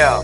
Yeah.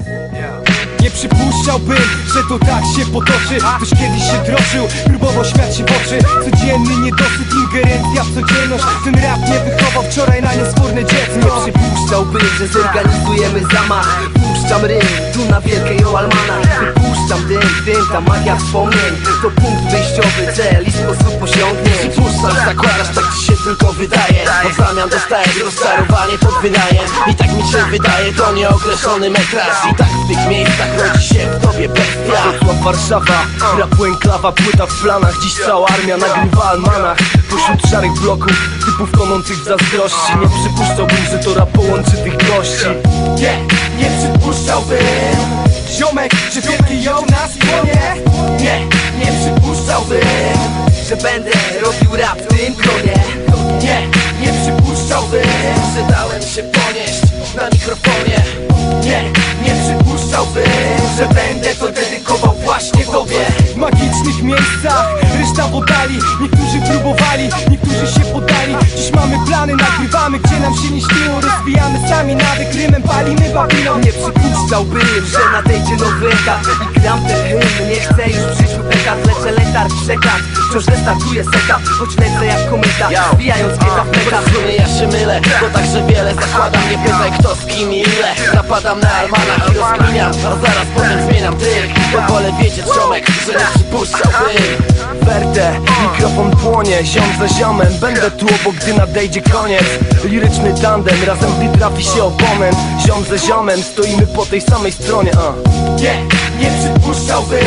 Nie przypuszczałbym, że to tak się potoczy Ktoś kiedyś się drożył, próbował śmiać się w oczy Codzienny niedosyt, ingerencja w codzienność. Ten rap nie wychował wczoraj na niesforne dziecko Nie przypuszczałbym, że zorganizujemy zamach. Puszczam rym, tu na wielkiej Oalmana. Wypuszczam dym, dym, ta magia wspomnień. To punkt wyjściowy, cel i sposób osiągnięć. Przypuszczasz, zakładasz, tak ci się tylko wydaje. A zamian dostajesz rozczarowanie pod wynajem. I tak mi się wydaje, to nieokreślony metraż. I tak w tych miejscach rodzi się w tobie bestia. Warszawa, rap łęklawa, płyta w Dziś cała armia nagrywa almanach Pośród szarych bloków, typów tonących w zazdrości. Nie przypuszczałbym, że to rap połączy tych gości. Nie, nie przypuszczałbym. Ziomek, że wielki ją na skłonie? Nie, nie przypuszczałbym Że będę robił rap w tym gronie. Nie, nie przypuszczałbym. Że dałem się ponieść na mikrofonie. Nie, nie przypuszczałbym Że będę to dedykował właśnie tobie. W magicznych miejscach, reszta w oddali Niektórzy próbowali, niektórzy się Dziś mamy plany, nagrywamy gdzie nam się nie śniło. Rozwijamy sami nawyk, rymem palimy Babilon Nie przypuszczałbym, że nadejdzie nowy etap. I gram ten hymn, nie chcę już w życiu dekad Lecę letarg, przekaz, wciąż restartuję setup. Choć lecę jak kometa, wbijając kieta w meta ja się mylę, bo także wiele zakładam. Nie pytaj kto z kim i ile. Napadam na almanach i rozkminiam. A zaraz potem zmieniam tryb Bo wolę wiedzieć ziomek, że nie przypuszczałbym. Wertę, mikrofon płonie, ziom za ziomem. Będę tu obok, gdy nadejdzie koniec Liryczny tandem, razem gdy trafi się oponent Ziom za ziomem, stoimy po tej samej stronie a. Nie, nie przypuszczałbym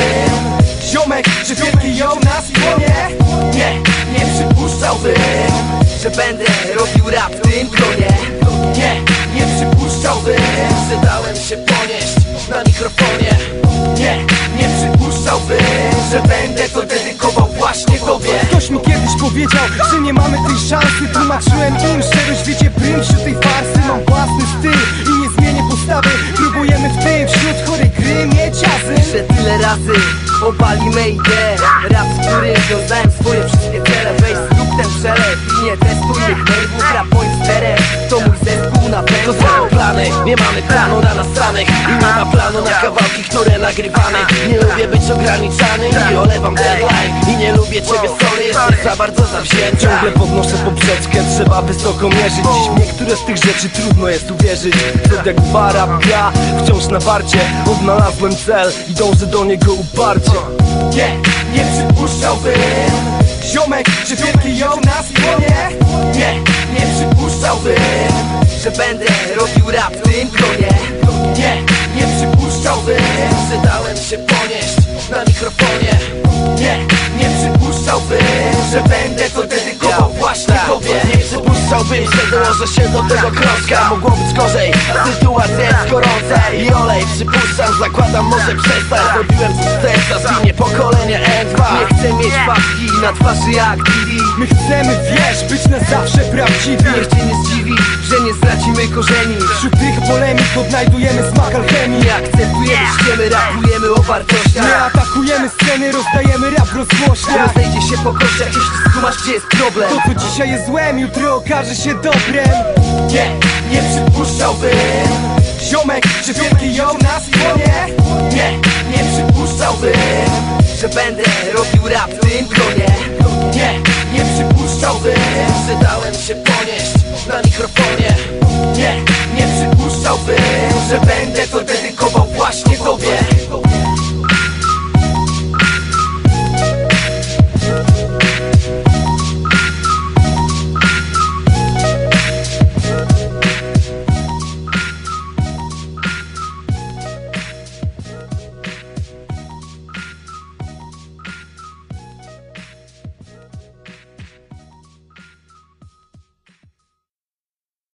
Ziomek, że wielki ją na skłonie Nie, nie przypuszczałbym Że będę robił rap w tym gronie. Nie, nie przypuszczałbym Że dałem się ponieść na mikrofonie. Nie, nie przypuszczałbym Że będę to dedykował właśnie tobie powiedział, że nie mamy tej szansy. Tłumaczyłem im szczerość, wiecie prym wśród tej farsy. Mam własny styl i nie zmienię postawy. Próbujemy w tym wśród chorej gry mieć jazzy Że tyle razy obalimy ideę. Rap, z którym wiązałem swoje wszystkie cele. Weź zrób ten przelew i nie testuj tych nerwów Rap moim sterem, to mój zespół na To pewno są plany, nie mamy planu na nastranych I nie ma planu na kawałki, które nagrywamy Nie lubię być ograniczany i olewam deadline nie lubię ciebie, sorry, jesteś za bardzo zawzięty Ciągle podnoszę poprzeczkę, trzeba wysoko mierzyć. Dziś niektóre z tych rzeczy trudno jest uwierzyć. Co jak rap gra, wciąż na warcie. Odnalazłem cel i dążę do niego uparcie. Nie, nie przypuszczałbym Nie przypuszczałbym, że dołożę się do tego krążka Mogło być gorzej, sytuacja jest gorąca. I olej przypuszczam, zakładam może przestać Zrobiłem z serca, zginie pokolenie N2 Nie chcę mieć paski na twarzy jak Didi. My chcemy, wiesz, być na zawsze prawdziwi. Niech cię nie zdziwi, nie stracimy korzeni. Wśród tych polemik odnajdujemy smak alchemii. Nie akceptujemy ściemy, rapujemy o Nie wartościach atakujemy sceny, rozdajemy rap rozgłośniach. Rozejdzie się po kościach, jeśli skumasz gdzie jest problem? To co dzisiaj jest złem, jutro okaże się dobrem. Nie, nie przypuszczałbym. Ziomek, że wielki ją na skłonie Nie, nie przypuszczałbym Że będę robił rap w tym gronie. Nie, właśnie tobie